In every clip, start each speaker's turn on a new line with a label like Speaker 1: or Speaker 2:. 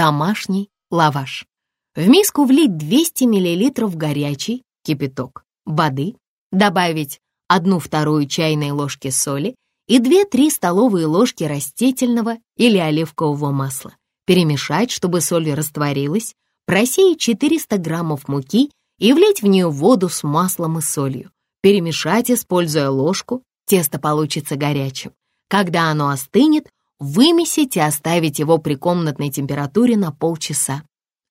Speaker 1: домашний лаваш. В миску влить 200 мл горячий кипяток воды, добавить 1-2 чайной ложки соли и 2-3 столовые ложки растительного или оливкового масла. Перемешать, чтобы соль растворилась, просеять 400 граммов муки и влить в нее воду с маслом и солью. Перемешать, используя ложку, тесто получится горячим. Когда оно остынет, вымесить и оставить его при комнатной температуре на полчаса.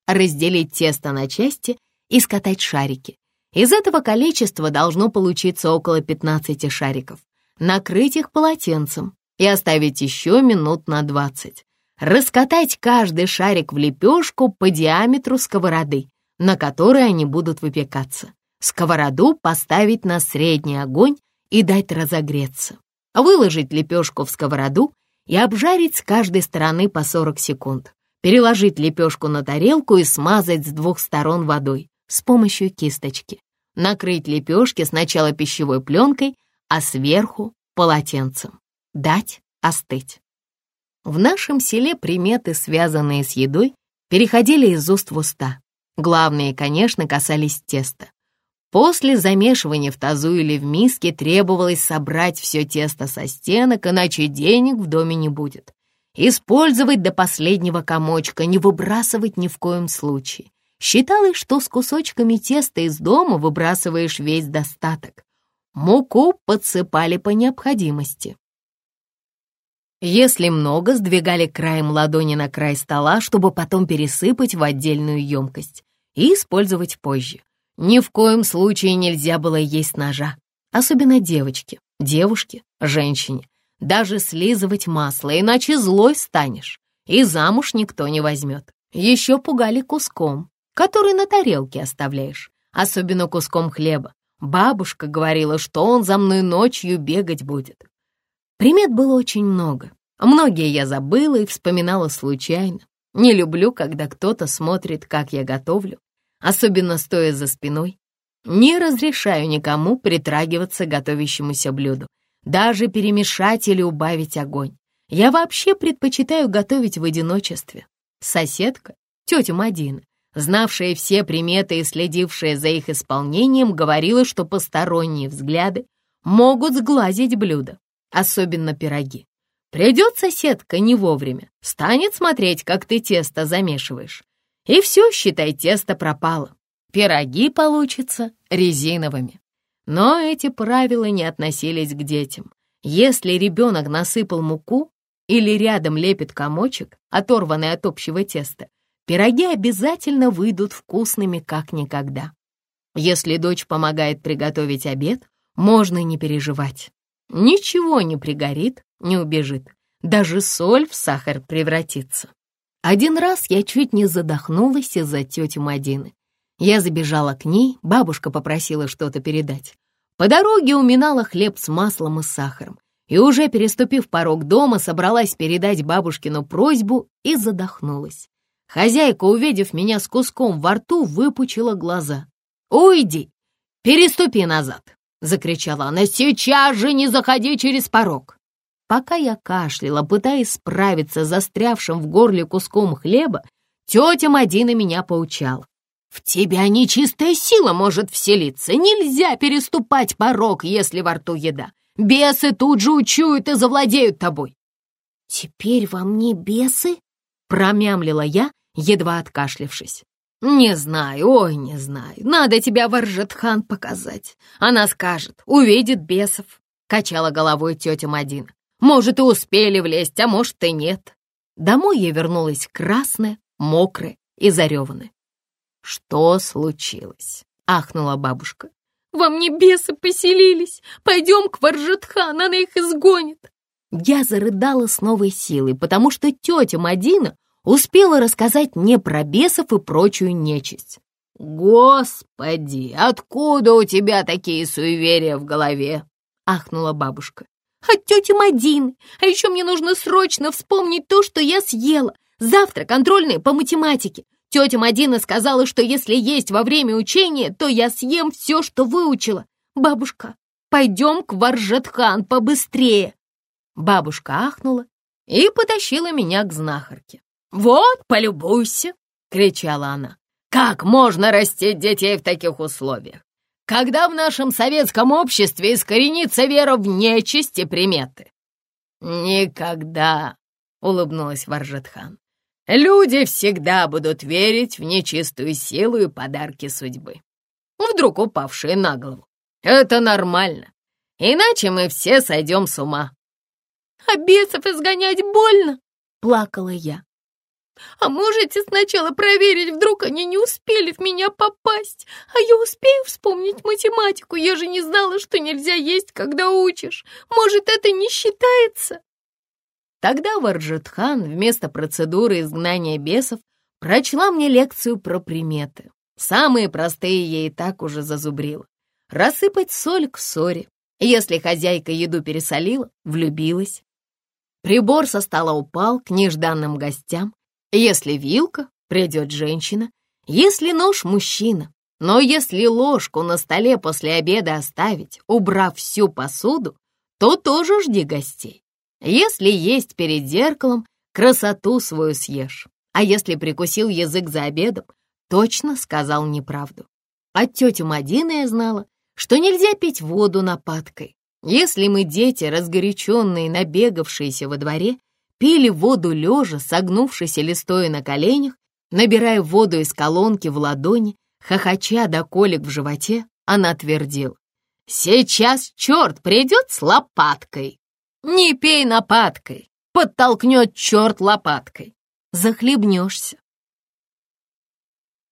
Speaker 1: Разделить тесто на части и скатать шарики. Из этого количества должно получиться около 15 шариков. Накрыть их полотенцем и оставить еще минут на 20. Раскатать каждый шарик в лепешку по диаметру сковороды, на которой они будут выпекаться. Сковороду поставить на средний огонь и дать разогреться. Выложить лепешку в сковороду и обжарить с каждой стороны по 40 секунд. Переложить лепешку на тарелку и смазать с двух сторон водой с помощью кисточки. Накрыть лепешки сначала пищевой пленкой, а сверху полотенцем. Дать остыть. В нашем селе приметы, связанные с едой, переходили из уст в уста. Главные, конечно, касались теста. После замешивания в тазу или в миске требовалось собрать все тесто со стенок, иначе денег в доме не будет. Использовать до последнего комочка, не выбрасывать ни в коем случае. Считалось, что с кусочками теста из дома выбрасываешь весь достаток. Муку подсыпали по необходимости. Если много, сдвигали краем ладони на край стола, чтобы потом пересыпать в отдельную емкость и использовать позже. Ни в коем случае нельзя было есть ножа, особенно девочке, девушке, женщине. Даже слизывать масло, иначе злой станешь, и замуж никто не возьмет. Еще пугали куском, который на тарелке оставляешь, особенно куском хлеба. Бабушка говорила, что он за мной ночью бегать будет. Примет было очень много. Многие я забыла и вспоминала случайно. Не люблю, когда кто-то смотрит, как я готовлю, особенно стоя за спиной. Не разрешаю никому притрагиваться к готовящемуся блюду, даже перемешать или убавить огонь. Я вообще предпочитаю готовить в одиночестве. Соседка, тетя Мадина, знавшая все приметы и следившая за их исполнением, говорила, что посторонние взгляды могут сглазить блюдо, особенно пироги. Придет соседка не вовремя, станет смотреть, как ты тесто замешиваешь. И все, считай, тесто пропало. Пироги получатся резиновыми. Но эти правила не относились к детям. Если ребенок насыпал муку или рядом лепит комочек, оторванный от общего теста, пироги обязательно выйдут вкусными как никогда. Если дочь помогает приготовить обед, можно не переживать. Ничего не пригорит, не убежит. Даже соль в сахар превратится. Один раз я чуть не задохнулась из-за тети Мадины. Я забежала к ней, бабушка попросила что-то передать. По дороге уминала хлеб с маслом и сахаром. И уже переступив порог дома, собралась передать бабушкину просьбу и задохнулась. Хозяйка, увидев меня с куском во рту, выпучила глаза. «Уйди! Переступи назад!» — закричала она. «Сейчас же не заходи через порог!» Пока я кашляла, пытаясь справиться с застрявшим в горле куском хлеба, тетя Мадина меня поучала. «В тебя нечистая сила может вселиться. Нельзя переступать порог, если во рту еда. Бесы тут же учуют и завладеют тобой». «Теперь во мне бесы?» — промямлила я, едва откашлявшись. «Не знаю, ой, не знаю. Надо тебя Варжетхан показать. Она скажет, увидит бесов», — качала головой тетя Мадина. «Может, и успели влезть, а может, и нет». Домой я вернулась красная, мокрая и зареванная. «Что случилось?» — ахнула бабушка. «Во мне бесы поселились. Пойдем к Варжетхан, она их изгонит». Я зарыдала с новой силой, потому что тетя Мадина успела рассказать мне про бесов и прочую нечисть. «Господи, откуда у тебя такие суеверия в голове?» — ахнула бабушка. «От тети Мадины. А еще мне нужно срочно вспомнить то, что я съела. Завтра контрольные по математике. Тетя Мадина сказала, что если есть во время учения, то я съем все, что выучила. Бабушка, пойдем к Варжетхан побыстрее!» Бабушка ахнула и потащила меня к знахарке. «Вот, полюбуйся!» — кричала она. «Как можно растить детей в таких условиях? Когда в нашем советском обществе искоренится вера в нечисть и приметы?» «Никогда!» — улыбнулась Варжетхан. «Люди всегда будут верить в нечистую силу и подарки судьбы, вдруг упавшие на голову. Это нормально, иначе мы все сойдем с ума».
Speaker 2: «А бесов изгонять больно?» — плакала я. А можете сначала проверить, вдруг они не успели в меня попасть? А я успею вспомнить математику? Я же не знала, что нельзя есть, когда учишь. Может, это не считается?»
Speaker 1: Тогда Варджетхан вместо процедуры изгнания бесов прочла мне лекцию про приметы. Самые простые ей и так уже зазубрила. Рассыпать соль к ссоре. Если хозяйка еду пересолила, влюбилась. Прибор со стола упал к нежданным гостям, если вилка, придет женщина, если нож — мужчина. Но если ложку на столе после обеда оставить, убрав всю посуду, то тоже жди гостей. Если есть перед зеркалом, красоту свою съешь. А если прикусил язык за обедом, точно сказал неправду. От тети Мадины я знала, что нельзя пить воду нападкой. Если мы дети, разгоряченные, набегавшиеся во дворе, пили воду лежа, согнувшись или стоя на коленях, набирая воду из колонки в ладони, хохоча до колик в животе, она твердила. «Сейчас черт придет с лопаткой! Не пей нападкой! Подтолкнет черт лопаткой! Захлебнешься!»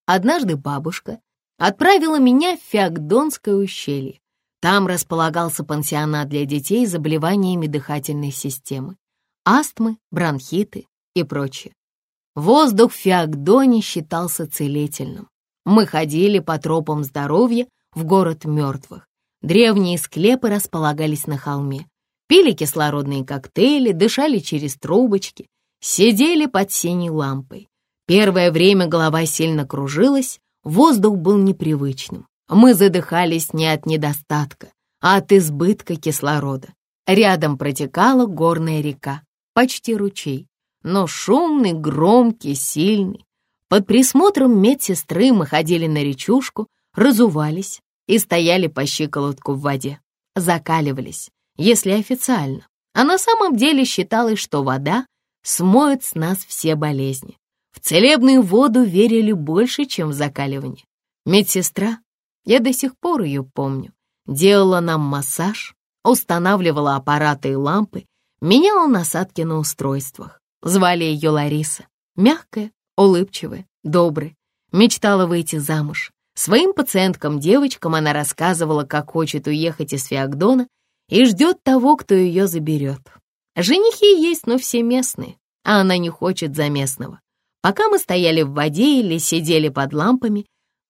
Speaker 1: Однажды бабушка отправила меня в Феогдонское ущелье. Там располагался пансионат для детей с заболеваниями дыхательной системы астмы, бронхиты и прочее. Воздух в Феогдоне считался целительным. Мы ходили по тропам здоровья в город мертвых. Древние склепы располагались на холме. Пили кислородные коктейли, дышали через трубочки, сидели под синей лампой. Первое время голова сильно кружилась, воздух был непривычным. Мы задыхались не от недостатка, а от избытка кислорода. Рядом протекала горная река почти ручей, но шумный, громкий, сильный. Под присмотром медсестры мы ходили на речушку, разувались и стояли по щиколотку в воде, закаливались, если официально. А на самом деле считалось, что вода смоет с нас все болезни. В целебную воду верили больше, чем в закаливание. Медсестра, я до сих пор ее помню, делала нам массаж, устанавливала аппараты и лампы, меняла насадки на устройствах. Звали ее Лариса. Мягкая, улыбчивая, добрая. Мечтала выйти замуж. Своим пациенткам-девочкам она рассказывала, как хочет уехать из Феогдона и ждет того, кто ее заберет. Женихи есть, но все местные, а она не хочет за местного. Пока мы стояли в воде или сидели под лампами,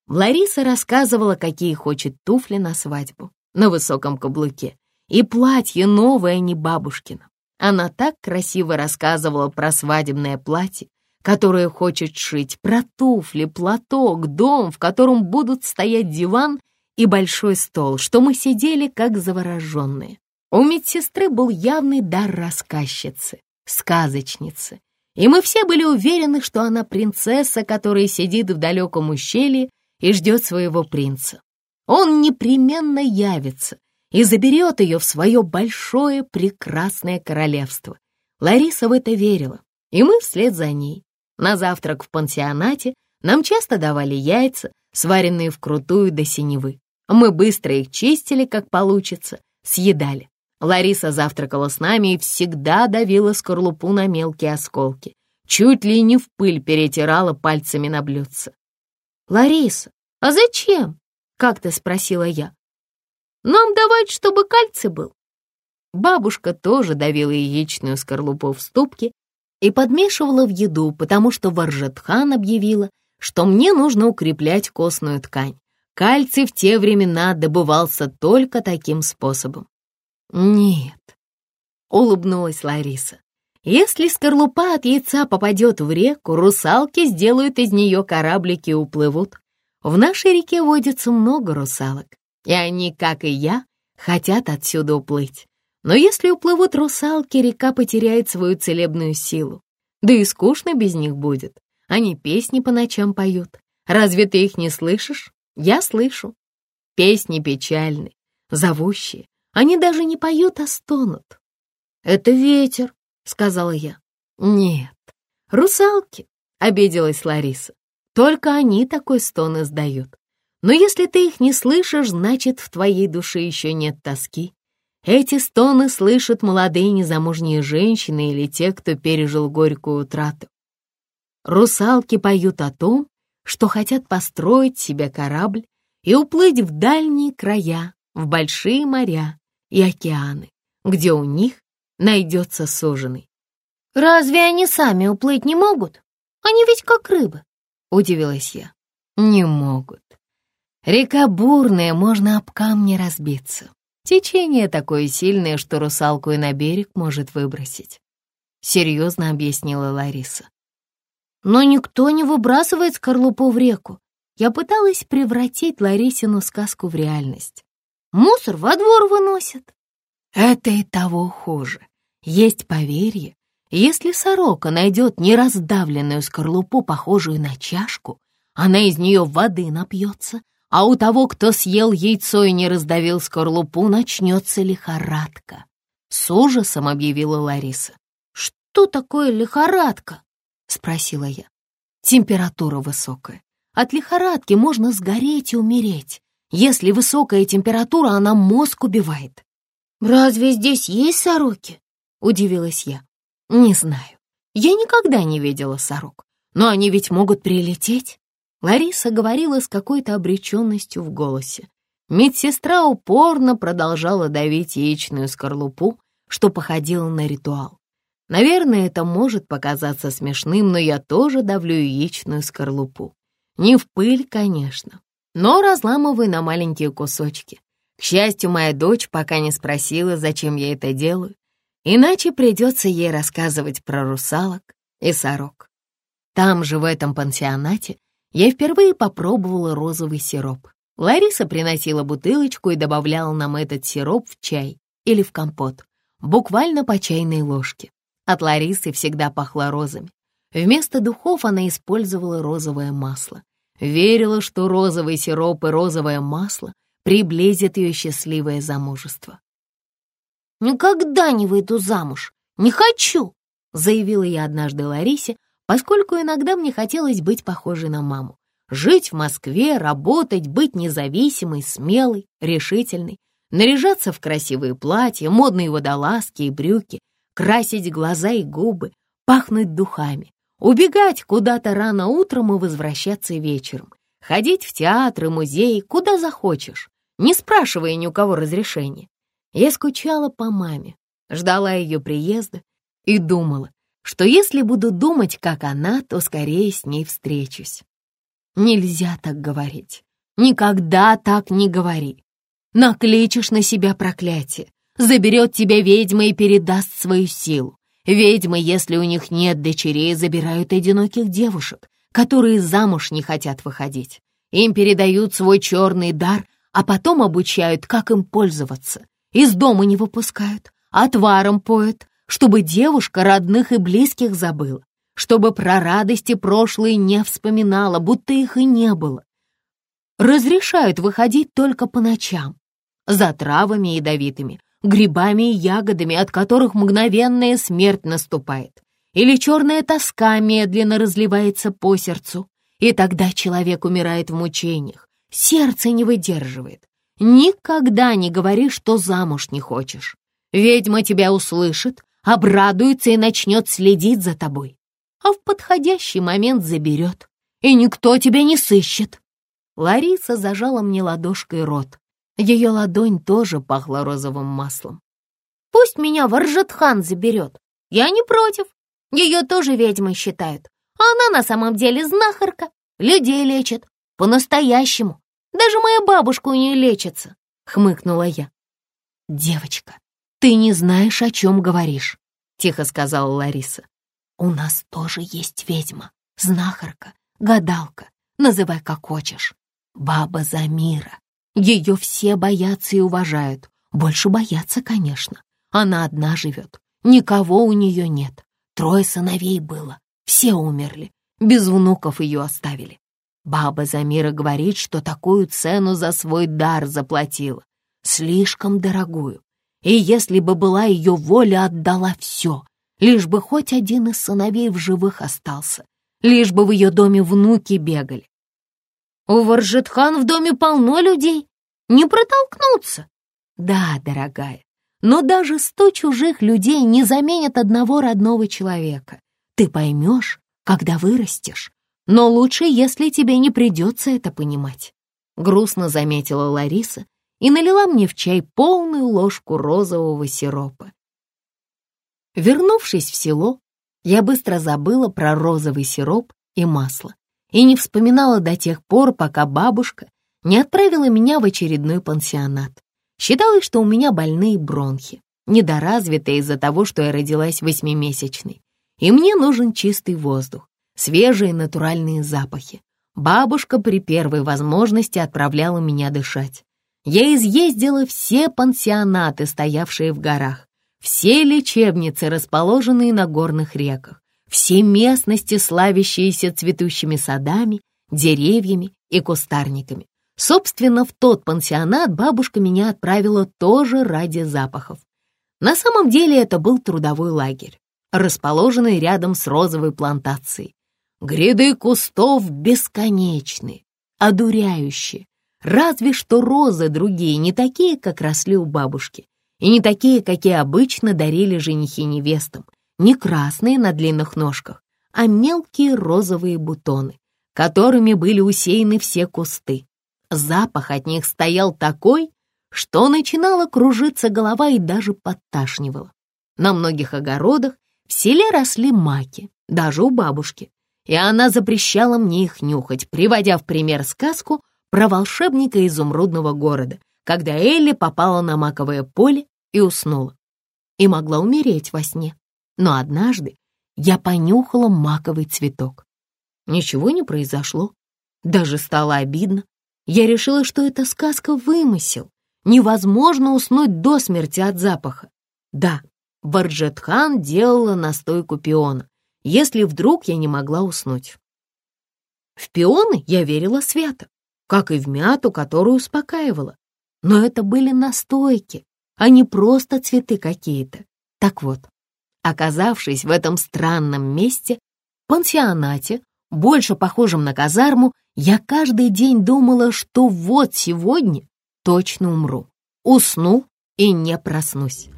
Speaker 1: Лариса рассказывала, какие хочет туфли на свадьбу на высоком каблуке и платье новое, а не бабушкино. Она так красиво рассказывала про свадебное платье, которое хочет шить, про туфли, платок, дом, в котором будут стоять диван и большой стол, что мы сидели как завороженные. У медсестры был явный дар рассказчицы, сказочницы, и мы все были уверены, что она принцесса, которая сидит в далеком ущелье и ждет своего принца. Он непременно явится, и заберет ее в свое большое прекрасное королевство. Лариса в это верила, и мы вслед за ней. На завтрак в пансионате нам часто давали яйца, сваренные вкрутую до синевы. Мы быстро их чистили, как получится, съедали. Лариса завтракала с нами и всегда давила скорлупу на мелкие осколки. Чуть ли не в пыль перетирала пальцами на блюдце. «Лариса, а зачем?» — как-то спросила я. Нам давать, чтобы кальций был. Бабушка тоже давила яичную скорлупу в ступке и подмешивала в еду, потому что Варжетхан объявила, что мне нужно укреплять костную ткань. Кальций в те времена добывался только таким способом. «Нет», — улыбнулась Лариса. «Если скорлупа от яйца попадет в реку, русалки сделают из нее кораблики и уплывут. В нашей реке водится много русалок и они, как и я, хотят отсюда уплыть. Но если уплывут русалки, река потеряет свою целебную силу. Да и скучно без них будет. Они песни по ночам поют. Разве ты их не слышишь? Я слышу. Песни печальны, зовущие. Они даже не поют, а стонут. «Это ветер», — сказала я. «Нет, русалки», — обиделась Лариса. «Только они такой стон издают. Но если ты их не слышишь, значит, в твоей душе еще нет тоски. Эти стоны слышат молодые незамужние женщины или те, кто пережил горькую утрату. Русалки поют о том, что хотят построить себе корабль и уплыть в дальние края, в большие моря и океаны, где у них найдется суженый.
Speaker 2: «Разве они сами уплыть не могут? Они ведь как рыбы», — удивилась я.
Speaker 1: «Не могут. Река бурная, можно об камни разбиться. Течение такое сильное, что русалку и на берег может выбросить. Серьезно объяснила Лариса.
Speaker 2: Но никто не выбрасывает скорлупу в реку. Я пыталась превратить Ларисину сказку в реальность. Мусор во двор выносят.
Speaker 1: Это и того хуже. Есть поверье, если сорока найдет нераздавленную скорлупу, похожую на чашку, она из нее воды напьется, а у того, кто съел яйцо и не раздавил скорлупу, начнется лихорадка. С ужасом объявила Лариса.
Speaker 2: «Что такое лихорадка?» — спросила я.
Speaker 1: «Температура высокая. От лихорадки можно сгореть и умереть. Если высокая температура, она мозг убивает».
Speaker 2: «Разве здесь есть сороки?» — удивилась я.
Speaker 1: «Не знаю. Я никогда не видела сорок. Но они ведь могут прилететь. Лариса говорила с какой-то обреченностью в голосе. Медсестра упорно продолжала давить яичную скорлупу, что походило на ритуал. Наверное, это может показаться смешным, но я тоже давлю яичную скорлупу. Не в пыль, конечно, но разламываю на маленькие кусочки. К счастью, моя дочь пока не спросила, зачем я это делаю, иначе придется ей рассказывать про русалок и сорок. Там же, в этом пансионате, я впервые попробовала розовый сироп. Лариса приносила бутылочку и добавляла нам этот сироп в чай или в компот, буквально по чайной ложке. От Ларисы всегда пахло розами. Вместо духов она использовала розовое масло. Верила, что розовый сироп и розовое масло приблизят ее счастливое замужество.
Speaker 2: «Никогда не выйду замуж! Не хочу!» заявила я однажды Ларисе, поскольку иногда мне хотелось быть похожей на маму. Жить в Москве, работать, быть независимой, смелой, решительной, наряжаться в красивые платья, модные водолазки и брюки, красить глаза и губы, пахнуть духами, убегать куда-то рано утром и возвращаться вечером, ходить в театры, музеи, куда захочешь, не спрашивая ни у кого разрешения. Я скучала по маме, ждала ее приезда и думала, что если буду думать, как она, то скорее с ней встречусь. Нельзя так говорить. Никогда так не говори. Накличешь на себя проклятие. Заберет тебя ведьма и передаст свою силу. Ведьмы, если у них нет дочерей, забирают одиноких девушек, которые замуж не хотят выходить. Им передают свой черный дар, а потом обучают, как им пользоваться. Из дома не выпускают, отваром поют, чтобы девушка родных и близких забыла, чтобы про радости прошлые не вспоминала, будто их и не было. Разрешают выходить только по ночам, за травами ядовитыми, грибами и ягодами, от которых мгновенная смерть наступает, или черная тоска медленно разливается по сердцу, и тогда человек умирает в мучениях, сердце не выдерживает. Никогда не говори, что замуж не хочешь. Ведьма тебя услышит, обрадуется и начнет следить за тобой, а в подходящий момент заберет, и никто тебя не сыщет. Лариса зажала мне ладошкой рот. Ее ладонь тоже пахла розовым маслом. «Пусть меня Варжетхан заберет. Я не против. Ее тоже ведьмой считают. А она на самом деле знахарка. Людей лечит. По-настоящему. Даже моя бабушка у нее лечится», — хмыкнула я. «Девочка, «Ты не знаешь, о чем говоришь», — тихо сказала Лариса. «У нас тоже есть ведьма, знахарка, гадалка, называй как хочешь. Баба Замира. Ее все боятся и уважают. Больше боятся, конечно. Она одна живет, никого у нее нет.
Speaker 1: Трое сыновей было, все умерли, без внуков ее оставили. Баба Замира говорит, что такую цену за свой дар заплатила, слишком дорогую. И если бы была ее воля, отдала все, лишь бы хоть один из сыновей в живых остался, лишь бы в ее доме внуки бегали. У Варжетхан в доме полно людей, не протолкнуться. Да, дорогая, но даже сто чужих людей не заменят одного родного человека. Ты поймешь, когда вырастешь, но лучше, если тебе не придется это понимать. Грустно заметила Лариса и налила мне в чай полную ложку розового сиропа. Вернувшись в село, я быстро забыла про розовый сироп и масло и не вспоминала до тех пор, пока бабушка не отправила меня в очередной пансионат. Считалось, что у меня больные бронхи, недоразвитые из-за того, что я родилась восьмимесячной. И мне нужен чистый воздух, свежие натуральные запахи. Бабушка при первой возможности отправляла меня дышать. Я изъездила все пансионаты, стоявшие в горах, все лечебницы, расположенные на горных реках, все местности, славящиеся цветущими садами, деревьями и кустарниками. Собственно, в тот пансионат бабушка меня отправила тоже ради запахов. На самом деле это был трудовой лагерь, расположенный рядом с розовой плантацией. Гряды кустов бесконечны, одуряющие. Разве что розы другие, не такие, как росли у бабушки, и не такие, какие обычно дарили женихи невестам, не красные на длинных ножках, а мелкие розовые бутоны, которыми были усеяны все кусты. Запах от них стоял такой, что начинала кружиться голова и даже подташнивала. На многих огородах в селе росли маки, даже у бабушки, и она запрещала мне их нюхать, приводя в пример сказку про волшебника изумрудного города, когда Элли попала на маковое поле и уснула. И могла умереть во сне. Но однажды я понюхала маковый цветок. Ничего не произошло. Даже стало обидно, я решила, что это сказка вымысел. Невозможно уснуть до смерти от запаха. Да, Барджетхан делала настойку пиона, если вдруг я не могла уснуть. В пионы я верила свято, как и в мяту, которую успокаивала. Но это были настойки, а не просто цветы какие-то. Так вот, оказавшись в этом странном месте, пансионате, больше похожем на казарму, я каждый день думала, что вот сегодня точно умру. Усну и не проснусь.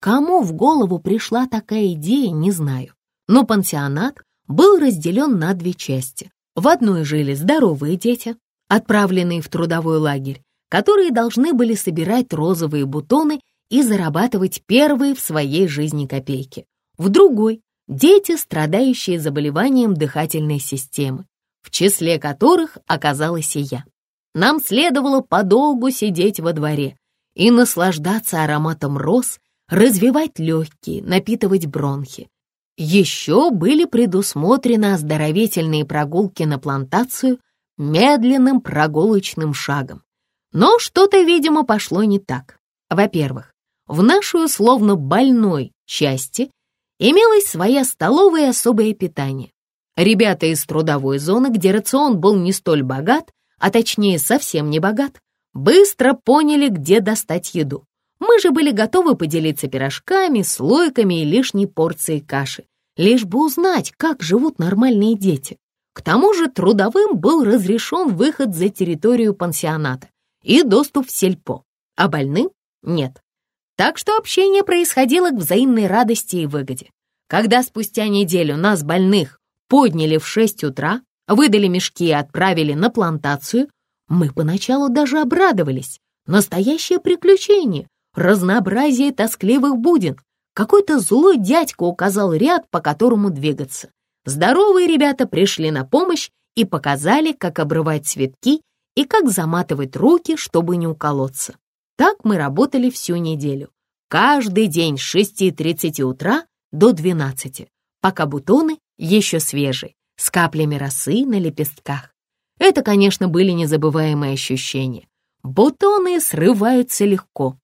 Speaker 1: Кому в голову пришла такая идея, не знаю. Но пансионат был разделен на две части. В одной жили здоровые дети, отправленные в трудовой лагерь, которые должны были собирать розовые бутоны и зарабатывать первые в своей жизни копейки. В другой — дети, страдающие заболеванием дыхательной системы, в числе которых оказалась и я. Нам следовало подолгу сидеть во дворе и наслаждаться ароматом роз, развивать легкие, напитывать бронхи. Еще были предусмотрены оздоровительные прогулки на плантацию медленным прогулочным шагом. Но что-то, видимо, пошло не так. Во-первых, в нашей условно больной части имелась своя столовая и особое питание. Ребята из трудовой зоны, где рацион был не столь богат, а точнее совсем не богат, быстро поняли, где достать еду. Мы же были готовы поделиться пирожками, слойками и лишней порцией каши, лишь бы узнать, как живут нормальные дети. К тому же трудовым был разрешен выход за территорию пансионата и доступ в сельпо, а больным — нет. Так что общение происходило к взаимной радости и выгоде. Когда спустя неделю нас, больных, подняли в шесть утра, выдали мешки и отправили на плантацию, мы поначалу даже обрадовались. Настоящее приключение, разнообразие тоскливых будин. Какой-то злой дядька указал ряд, по которому двигаться. Здоровые ребята пришли на помощь и показали, как обрывать цветки и как заматывать руки, чтобы не уколоться. Так мы работали всю неделю. Каждый день с 6.30 утра до 12, пока бутоны еще свежий, с каплями росы на лепестках. Это, конечно, были незабываемые ощущения. Бутоны срываются легко,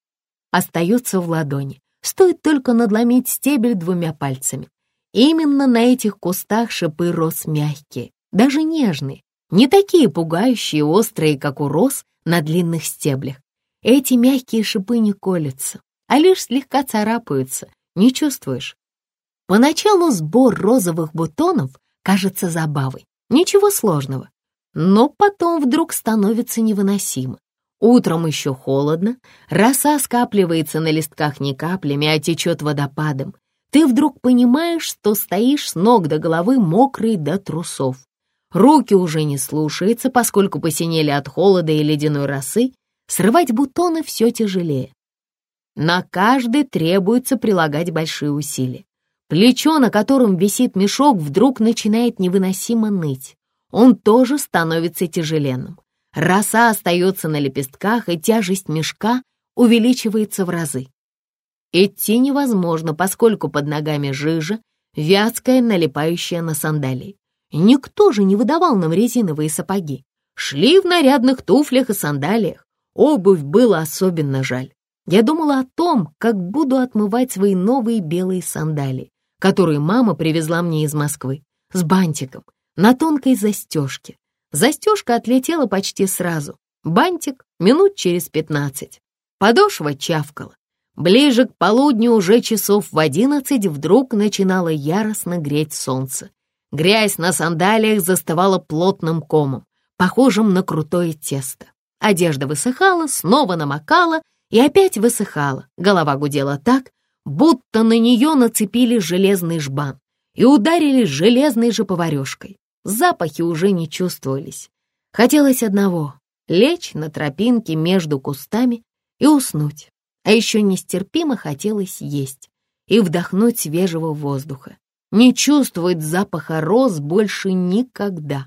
Speaker 1: остаются в ладони. Стоит только надломить стебель двумя пальцами. Именно на этих кустах шипы роз мягкие, даже нежные, не такие пугающие и острые, как у роз на длинных стеблях. Эти мягкие шипы не колются, а лишь слегка царапаются, не чувствуешь. Поначалу сбор розовых бутонов кажется забавой, ничего сложного. Но потом вдруг становится невыносимо. Утром еще холодно, роса скапливается на листках не каплями, а течет водопадом. Ты вдруг понимаешь, что стоишь с ног до головы мокрый до трусов. Руки уже не слушаются, поскольку посинели от холода и ледяной росы, срывать бутоны все тяжелее. На каждый требуется прилагать большие усилия. Плечо, на котором висит мешок, вдруг начинает невыносимо ныть. Он тоже становится тяжеленным. Роса остается на лепестках, и тяжесть мешка увеличивается в разы. Идти невозможно, поскольку под ногами жижа, вязкая, налипающая на сандалии. Никто же не выдавал нам резиновые сапоги. Шли в нарядных туфлях и сандалиях. Обувь было особенно жаль. Я думала о том, как буду отмывать свои новые белые сандалии, которые мама привезла мне из Москвы, с бантиком, на тонкой застежке. Застежка отлетела почти сразу, бантик минут через пятнадцать. Подошва чавкала. Ближе к полудню, уже часов в одиннадцать, вдруг начинало яростно греть солнце. Грязь на сандалиях застывала плотным комом, похожим на крутое тесто. Одежда высыхала, снова намокала и опять высыхала. Голова гудела так, будто на нее нацепили железный жбан и ударили железной же поварешкой. Запахи уже не чувствовались. Хотелось одного — лечь на тропинке между кустами и уснуть. А еще нестерпимо хотелось есть и вдохнуть свежего воздуха. Не чувствовать запаха роз больше никогда.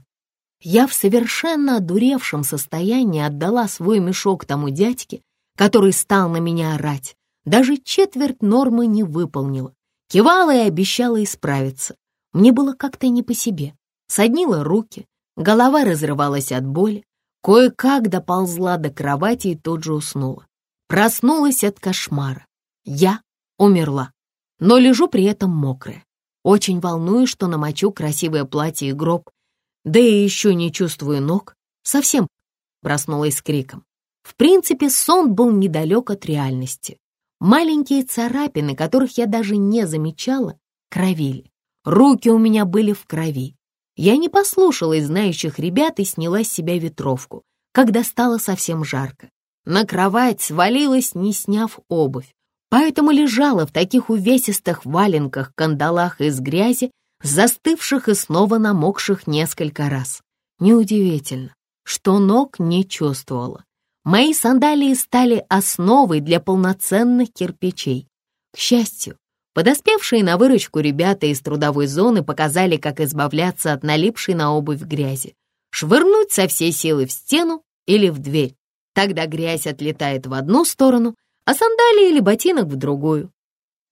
Speaker 1: Я в совершенно одуревшем состоянии отдала свой мешок тому дядьке, который стал на меня орать. Даже четверть нормы не выполнила. Кивала и обещала исправиться. Мне было как-то не по себе. Соднила руки, голова разрывалась от боли. Кое-как доползла до кровати и тут же уснула. Проснулась от кошмара. Я умерла, но лежу при этом мокрая. Очень волнуюсь, что намочу красивое платье и гроб, да и еще не чувствую ног. Совсем проснулась с криком. В принципе, сон был недалек от реальности. Маленькие царапины, которых я даже не замечала, кровили. Руки у меня были в крови. Я не послушалась знающих ребят и сняла с себя ветровку, когда стало совсем жарко. На кровать свалилась, не сняв обувь, поэтому лежала в таких увесистых валенках, кандалах из грязи, застывших и снова намокших несколько раз. Неудивительно, что ног не чувствовала. Мои сандалии стали основой для полноценных кирпичей. К счастью, подоспевшие на выручку ребята из трудовой зоны показали, как избавляться от налипшей на обувь грязи. Швырнуть со всей силы в стену или в дверь. Тогда грязь отлетает в одну сторону, а сандалии или ботинок в другую.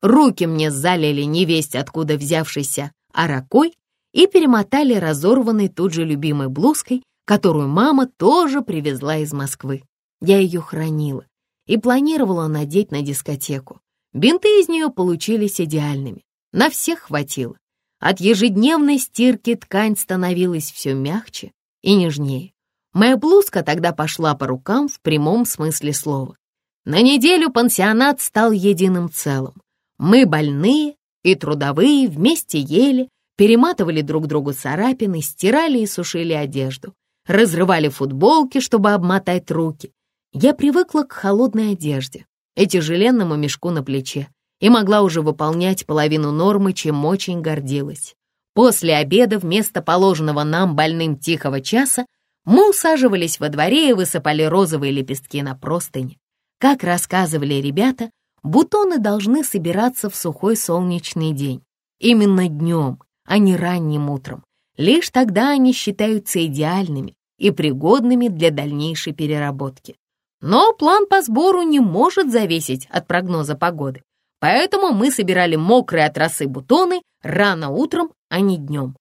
Speaker 1: Руки мне залили невесть, откуда взявшийся аракой, и перемотали разорванной тут же любимой блузкой, которую мама тоже привезла из Москвы. Я ее хранила и планировала надеть на дискотеку. Бинты из нее получились идеальными, на всех хватило. От ежедневной стирки ткань становилась все мягче и нежнее. Моя блузка тогда пошла по рукам в прямом смысле слова. На неделю пансионат стал единым целым. Мы больные и трудовые вместе ели, перематывали друг другу царапины, стирали и сушили одежду, разрывали футболки, чтобы обмотать руки. Я привыкла к холодной одежде и тяжеленному мешку на плече и могла уже выполнять половину нормы, чем очень гордилась. После обеда вместо положенного нам больным тихого часа мы усаживались во дворе и высыпали розовые лепестки на простыни. Как рассказывали ребята, бутоны должны собираться в сухой солнечный день. Именно днем, а не ранним утром. Лишь тогда они считаются идеальными и пригодными для дальнейшей переработки. Но план по сбору не может зависеть от прогноза погоды, поэтому мы собирали мокрые от росы бутоны рано утром, а не днем,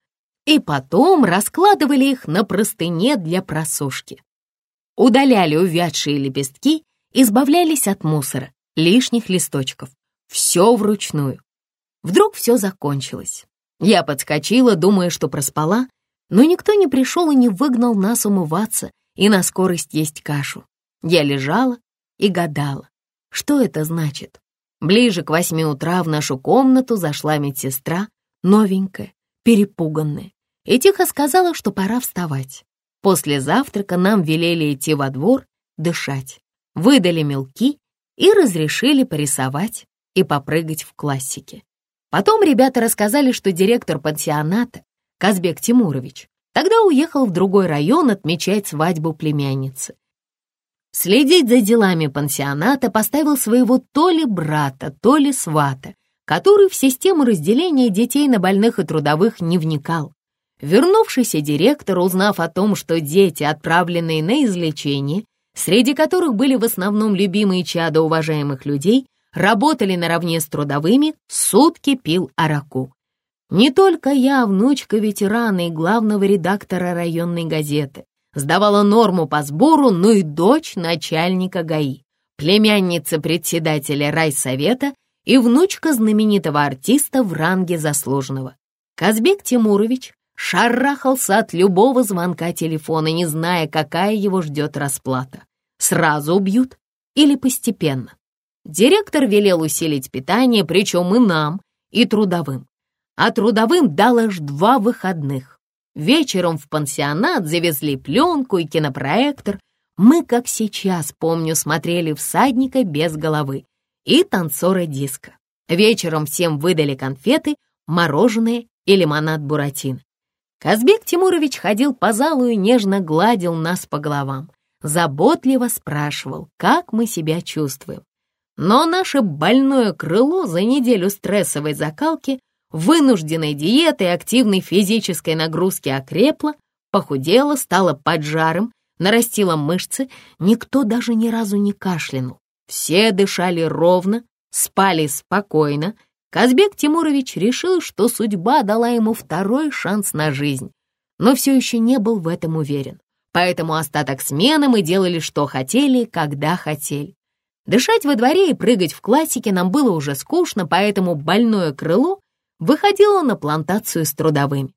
Speaker 1: и потом раскладывали их на простыне для просушки. Удаляли увядшие лепестки, избавлялись от мусора, лишних листочков. Все вручную. Вдруг все закончилось. Я подскочила, думая, что проспала, но никто не пришел и не выгнал нас умываться и на скорость есть кашу. Я лежала и гадала, что это значит. Ближе к восьми утра в нашу комнату зашла медсестра, новенькая, перепуганная, и тихо сказала, что пора вставать. После завтрака нам велели идти во двор, дышать, выдали мелки и разрешили порисовать и попрыгать в классике. Потом ребята рассказали, что директор пансионата, Казбек Тимурович, тогда уехал в другой район отмечать свадьбу племянницы. Следить за делами пансионата поставил своего то ли брата, то ли свата, который в систему разделения детей на больных и трудовых не вникал. Вернувшийся директор, узнав о том, что дети, отправленные на излечение, среди которых были в основном любимые чада уважаемых людей, работали наравне с трудовыми, сутки пил араку. Не только я, внучка ветерана и главного редактора районной газеты, сдавала норму по сбору, но и дочь начальника ГАИ, племянница председателя райсовета и внучка знаменитого артиста в ранге заслуженного. Казбек Тимурович шарахался от любого звонка телефона, не зная, какая его ждет расплата. Сразу убьют или постепенно. Директор велел усилить питание, причем и нам, и трудовым. А трудовым дал аж два выходных. Вечером в пансионат завезли пленку и кинопроектор. Мы, как сейчас, помню, смотрели «Всадника без головы» и «Танцора диска». Вечером всем выдали конфеты, мороженое и лимонад Буратино. Казбек Тимурович ходил по залу и нежно гладил нас по головам. Заботливо спрашивал, как мы себя чувствуем. Но наше больное крыло за неделю стрессовой закалки, вынужденной диеты и активной физической нагрузки окрепло, похудело, стало поджаром, нарастило мышцы, никто даже ни разу не кашлянул. Все дышали ровно, спали спокойно, Казбек Тимурович решил, что судьба дала ему второй шанс на жизнь, но все еще не был в этом уверен. Поэтому остаток смены мы делали, что хотели, когда хотели. Дышать во дворе и прыгать в классике нам было уже скучно, поэтому больное крыло выходило на плантацию с трудовыми.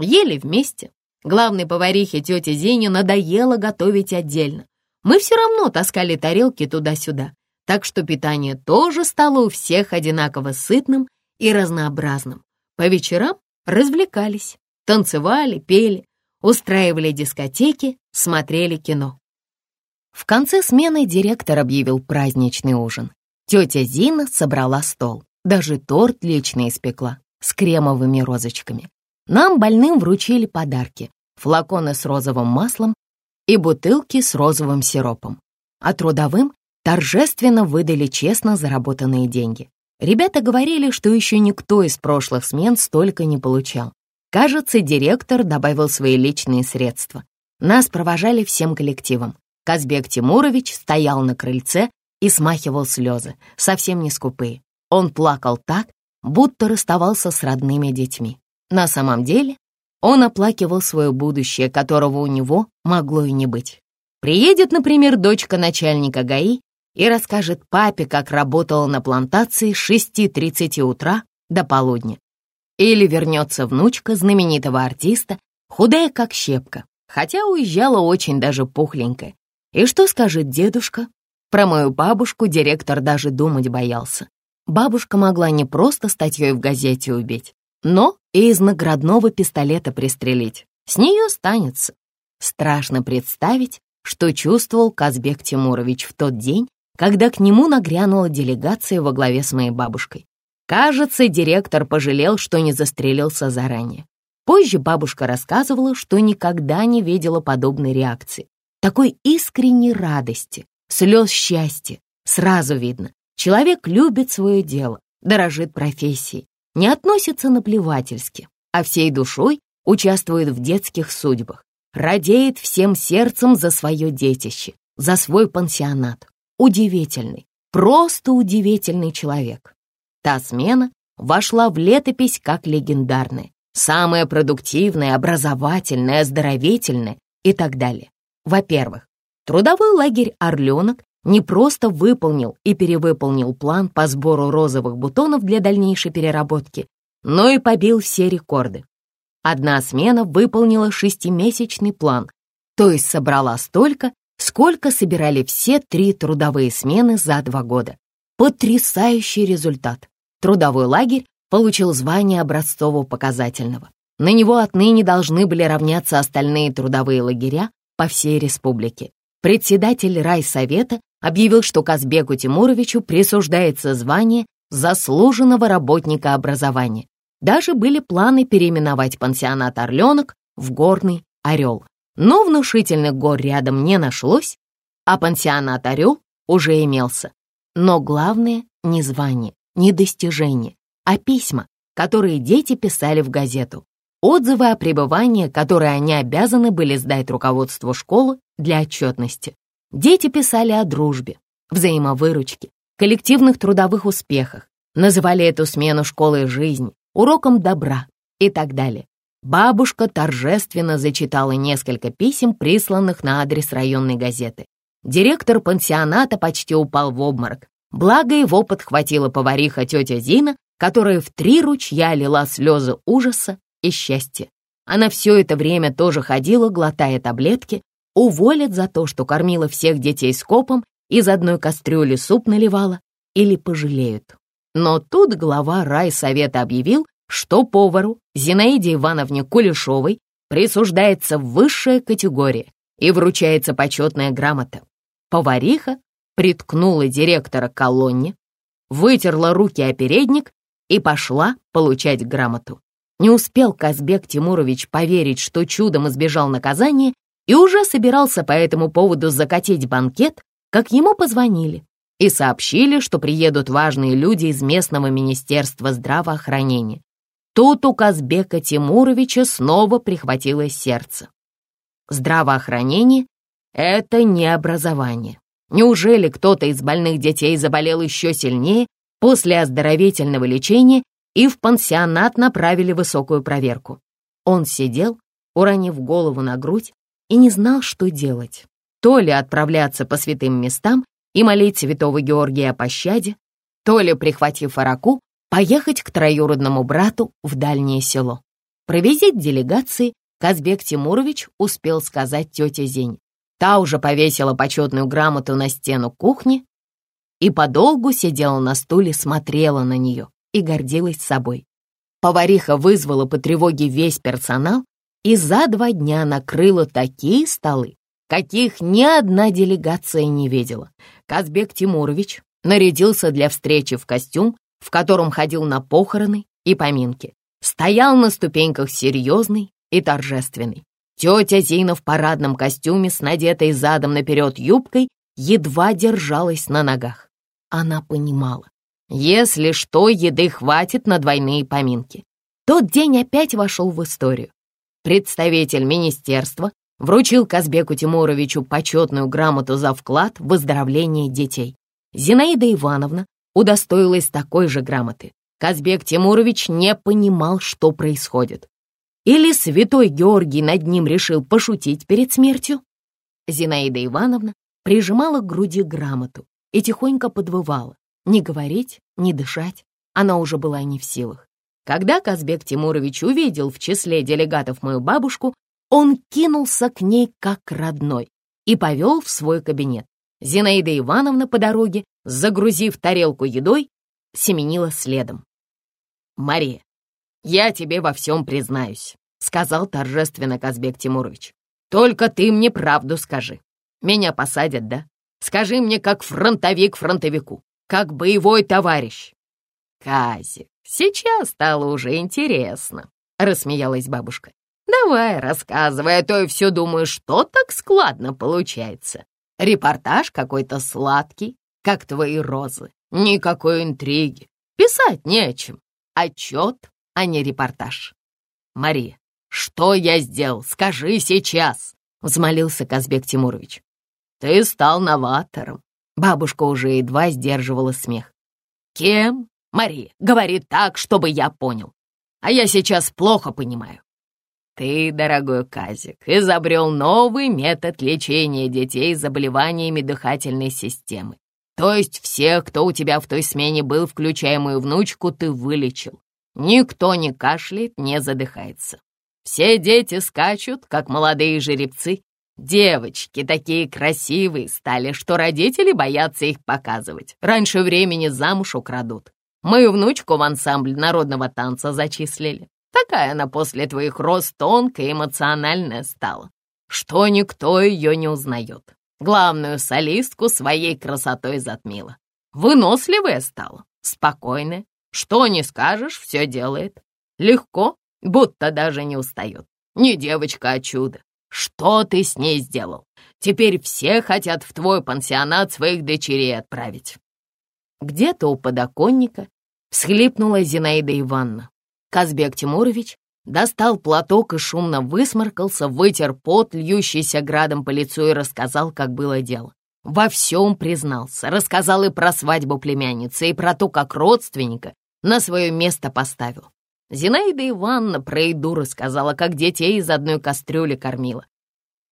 Speaker 1: Ели вместе. Главной поварихе тете Зине надоело готовить отдельно. Мы все равно таскали тарелки туда-сюда так что питание тоже стало у всех одинаково сытным и разнообразным. По вечерам развлекались, танцевали, пели, устраивали дискотеки, смотрели кино. В конце смены директор объявил праздничный ужин. Тетя Зина собрала стол, даже торт лично испекла с кремовыми розочками. Нам, больным, вручили подарки, флаконы с розовым маслом и бутылки с розовым сиропом, а трудовым торжественно выдали честно заработанные деньги. Ребята говорили, что еще никто из прошлых смен столько не получал. Кажется, директор добавил свои личные средства. Нас провожали всем коллективом. Казбек Тимурович стоял на крыльце и смахивал слезы, совсем не скупые. Он плакал так, будто расставался с родными детьми. На самом деле он оплакивал свое будущее, которого у него могло и не быть. Приедет, например, дочка начальника ГАИ и расскажет папе, как работала на плантации с 6.30 утра до полудня. Или вернется внучка знаменитого артиста, худая как щепка, хотя уезжала очень даже пухленькая. И что скажет дедушка? Про мою бабушку директор даже думать боялся. Бабушка могла не просто статьей в газете убить, но и из наградного пистолета пристрелить. С нее останется. Страшно представить, что чувствовал Казбек Тимурович в тот день, когда к нему нагрянула делегация во главе с моей бабушкой. Кажется, директор пожалел, что не застрелился заранее. Позже бабушка рассказывала, что никогда не видела подобной реакции. Такой искренней радости, слез счастья. Сразу видно, человек любит свое дело, дорожит профессией, не относится наплевательски, а всей душой участвует в детских судьбах, радеет всем сердцем за свое детище, за свой пансионат удивительный, просто удивительный человек. Та смена вошла в летопись как легендарная, самая продуктивная, образовательная, оздоровительная и так далее. Во-первых, трудовой лагерь «Орленок» не просто выполнил и перевыполнил план по сбору розовых бутонов для дальнейшей переработки, но и побил все рекорды. Одна смена выполнила шестимесячный план, то есть собрала столько, сколько собирали все три трудовые смены за два года. Потрясающий результат. Трудовой лагерь получил звание образцово-показательного. На него отныне должны были равняться остальные трудовые лагеря по всей республике. Председатель райсовета объявил, что Казбеку Тимуровичу присуждается звание заслуженного работника образования. Даже были планы переименовать пансионат «Орленок» в «Горный Орел». Но внушительных гор рядом не нашлось, а пансионат «Орел» уже имелся. Но главное не звание, не достижение, а письма, которые дети писали в газету. Отзывы о пребывании, которые они обязаны были сдать руководству школы для отчетности. Дети писали о дружбе, взаимовыручке, коллективных трудовых успехах, называли эту смену школой жизни, уроком добра и так далее. Бабушка торжественно зачитала несколько писем, присланных на адрес районной газеты. Директор пансионата почти упал в обморок. Благо его подхватила повариха тетя Зина, которая в три ручья лила слезы ужаса и счастья. Она все это время тоже ходила, глотая таблетки, уволят за то, что кормила всех детей скопом, из одной кастрюли суп наливала, или пожалеют. Но тут глава райсовета объявил, что повару Зинаиде Ивановне Кулешовой присуждается высшая категория и вручается почетная грамота. Повариха приткнула директора колонне, вытерла руки о передник и пошла получать грамоту. Не успел Казбек Тимурович поверить, что чудом избежал наказания и уже собирался по этому поводу закатить банкет, как ему позвонили и сообщили, что приедут важные люди из местного министерства здравоохранения. Тут у Казбека Тимуровича снова прихватило сердце. Здравоохранение — это не образование. Неужели кто-то из больных детей заболел еще сильнее после оздоровительного лечения и в пансионат направили высокую проверку? Он сидел, уронив голову на грудь, и не знал, что делать. То ли отправляться по святым местам и молить святого Георгия о пощаде, то ли, прихватив араку, поехать к троюродному брату в дальнее село. Про делегации Казбек Тимурович успел сказать тете Зень. Та уже повесила почетную грамоту на стену кухни и подолгу сидела на стуле, смотрела на нее и гордилась собой. Повариха вызвала по тревоге весь персонал и за два дня накрыла такие столы, каких ни одна делегация не видела. Казбек Тимурович нарядился для встречи в костюм, в котором ходил на похороны и поминки. Стоял на ступеньках серьезный и торжественный. Тетя Зина в парадном костюме с надетой задом наперед юбкой едва держалась на ногах. Она понимала, если что, еды хватит на двойные поминки. Тот день опять вошел в историю. Представитель министерства вручил Казбеку Тимуровичу почетную грамоту за вклад в выздоровление детей. Зинаида Ивановна удостоилась такой же грамоты. Казбек Тимурович не понимал, что происходит. Или святой Георгий над ним решил пошутить перед смертью? Зинаида Ивановна прижимала к груди грамоту и тихонько подвывала. Не говорить, не дышать она уже была не в силах. Когда Казбек Тимурович увидел в числе делегатов мою бабушку, он кинулся к ней как родной и повел в свой кабинет. Зинаида Ивановна по дороге, загрузив тарелку едой, семенила следом. «Мария, «Я тебе во всем признаюсь», — сказал торжественно Казбек Тимурович. «Только ты мне правду скажи. Меня посадят, да? Скажи мне, как фронтовик фронтовику, как боевой товарищ». «Казик, сейчас стало уже интересно», — рассмеялась бабушка. «Давай, рассказывай, а то я все думаю, что так складно получается. Репортаж какой-то сладкий, как твои розы. Никакой интриги. Писать не о чем. Отчет а не репортаж. «Мария, что я сделал? Скажи сейчас!» — взмолился Казбек Тимурович. «Ты стал новатором». Бабушка уже едва сдерживала смех. «Кем?» «Мария, говори так, чтобы я понял. А я сейчас плохо понимаю». «Ты, дорогой Казик, изобрел новый метод лечения детей с заболеваниями дыхательной системы. То есть всех, кто у тебя в той смене был, включая мою внучку, ты вылечил. Никто не кашляет, не задыхается. Все дети скачут, как молодые жеребцы. Девочки такие красивые стали, что родители боятся их показывать. Раньше времени замуж украдут. Мою внучку в ансамбль народного танца зачислили. Такая она после твоих рост тонкая и эмоциональная стала, что никто ее не узнает. Главную солистку своей красотой затмила. Выносливая стала, спокойная. Что не скажешь, все делает. Легко, будто даже не устает. Не девочка, а чудо. Что ты с ней сделал? Теперь все хотят в твой пансионат своих дочерей отправить. Где-то у подоконника всхлипнула Зинаида Ивановна. Казбек Тимурович достал платок и шумно высморкался, вытер пот, льющийся градом по лицу и рассказал, как было дело. Во всем признался, рассказал и про свадьбу племянницы, и про то, как родственника на свое место поставил. Зинаида Ивановна про еду рассказала, как детей из одной кастрюли кормила.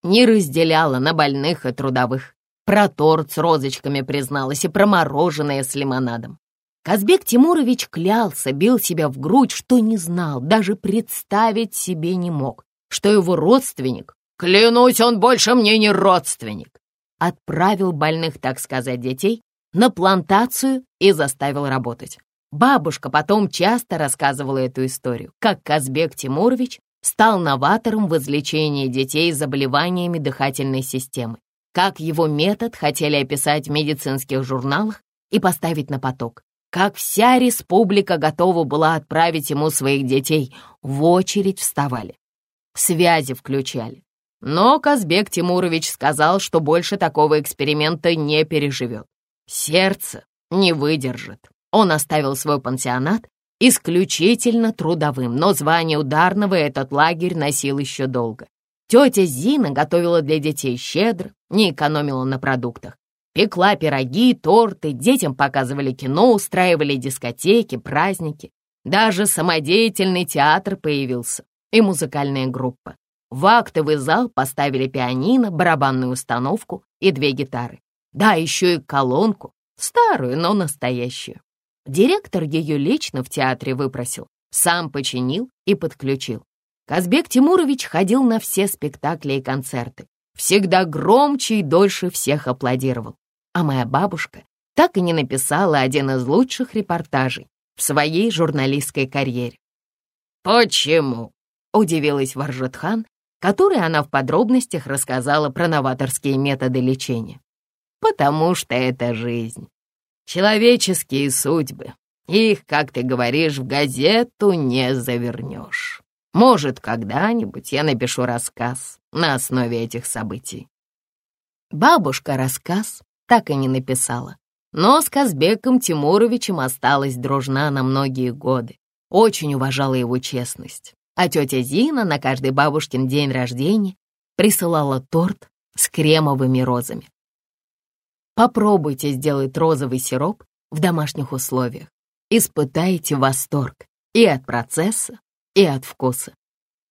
Speaker 1: Не разделяла на больных и трудовых. Про торт с розочками призналась и про мороженое с лимонадом. Казбек Тимурович клялся, бил себя в грудь, что не знал, даже представить себе не мог, что его родственник, клянусь, он больше мне не родственник, отправил больных, так сказать, детей на плантацию и заставил работать. Бабушка потом часто рассказывала эту историю, как Казбек Тимурович стал новатором в излечении детей с заболеваниями дыхательной системы, как его метод хотели описать в медицинских журналах и поставить на поток, как вся республика готова была отправить ему своих детей, в очередь вставали, связи включали. Но Казбек Тимурович сказал, что больше такого эксперимента не переживет. Сердце не выдержит. Он оставил свой пансионат исключительно трудовым, но звание ударного этот лагерь носил еще долго. Тетя Зина готовила для детей щедро, не экономила на продуктах. Пекла пироги, торты, детям показывали кино, устраивали дискотеки, праздники. Даже самодеятельный театр появился и музыкальная группа. В актовый зал поставили пианино, барабанную установку и две гитары. Да, еще и колонку, старую, но настоящую. Директор ее лично в театре выпросил, сам починил и подключил. Казбек Тимурович ходил на все спектакли и концерты. Всегда громче и дольше всех аплодировал. А моя бабушка так и не написала один из лучших репортажей в своей журналистской карьере. «Почему?» — удивилась Варжетхан, которой она в подробностях рассказала про новаторские методы лечения. «Потому что это жизнь. Человеческие судьбы. Их, как ты говоришь, в газету не завернешь. Может, когда-нибудь я напишу рассказ на основе этих событий. Бабушка рассказ так и не написала, но с Казбеком Тимуровичем осталась дружна на многие годы. Очень уважала его честность. А тетя Зина на каждый бабушкин день рождения присылала торт с кремовыми розами. Попробуйте сделать розовый сироп в домашних условиях. Испытайте восторг и от процесса, и от вкуса.